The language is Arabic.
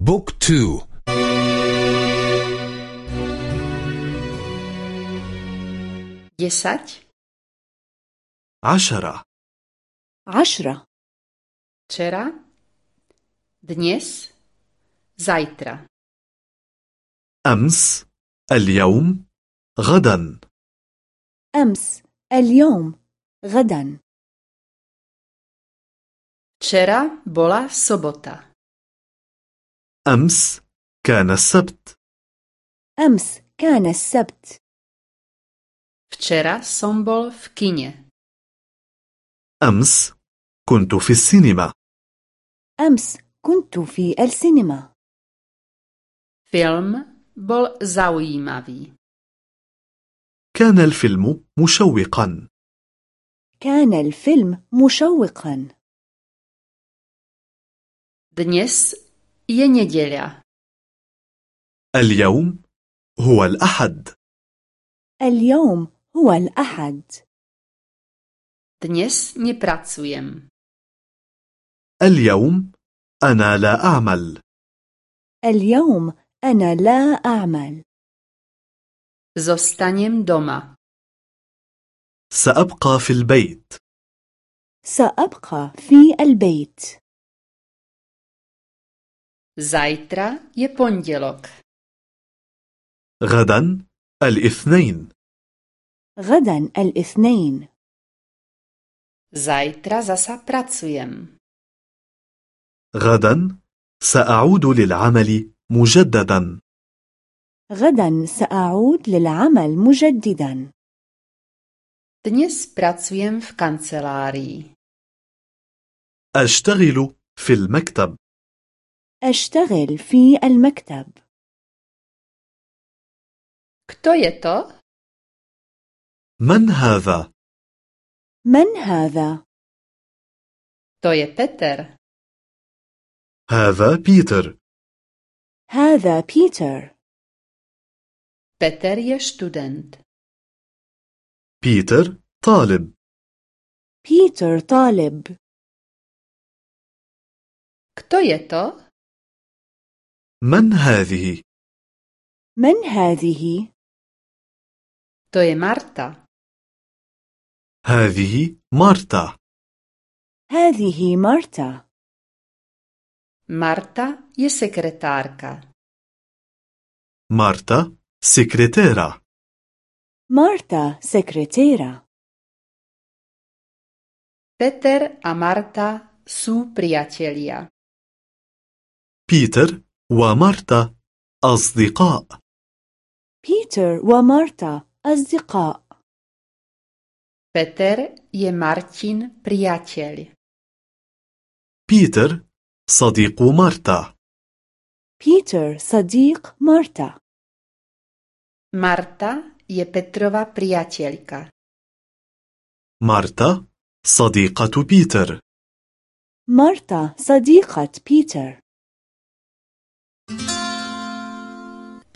بوك تو. desať, عشرة. عشرة. Včera, dnes, zajtra. أمس. اليوم. غدا. أمس. اليوم. غدا. Včera. Bola sobota. أمس كان السبت. أمس كان السبت. Včera som bol v kine. أمس كنت في السينما. أمس كنت في السينما. Film bol zaujímavý. كان الفيلم مشوقا. كان الفيلم مشوقا. Dnes je nedeľa. اليوم هو الأحد اليوم هو الأحد Dnes nepracujem. اليوم أنا لا أعمل اليوم أنا لا أعمل Zostanem doma. سأبقى في البيت سأبقى في البيت Zajtra je pondelok. غدا الاثنين غدا الاثنين Zajtra zasa pracujem. غدا سأعود للعمل مجددا غدا سأعود للعمل مجددا Dnes pracujem v kancelárii. أشتغل في المكتب أشتغل في المكتب Kto je to? من هذا؟ من هذا؟ To je Peter. هذا بيتر هذا بيتر Peter je študent. بيتر طالب بيتر طالب Kto je to? من هذه؟ من هذه؟ To je Marta. هذه مارتا هذه مارتا Marta je sekretárka. مارتا سكرتيرة مارتا سكرتيرة Peter a Marta sú priatelia. بيتر ومارتا أصدقاء. بيتر ومارتا أصدقاء. Peter je Martin priateľ. بيتر صديق مارتا بيتر صديق مارتا Marta je Petrova priateľka. مارتا صديقة بيتر مارتا صديقة بيتر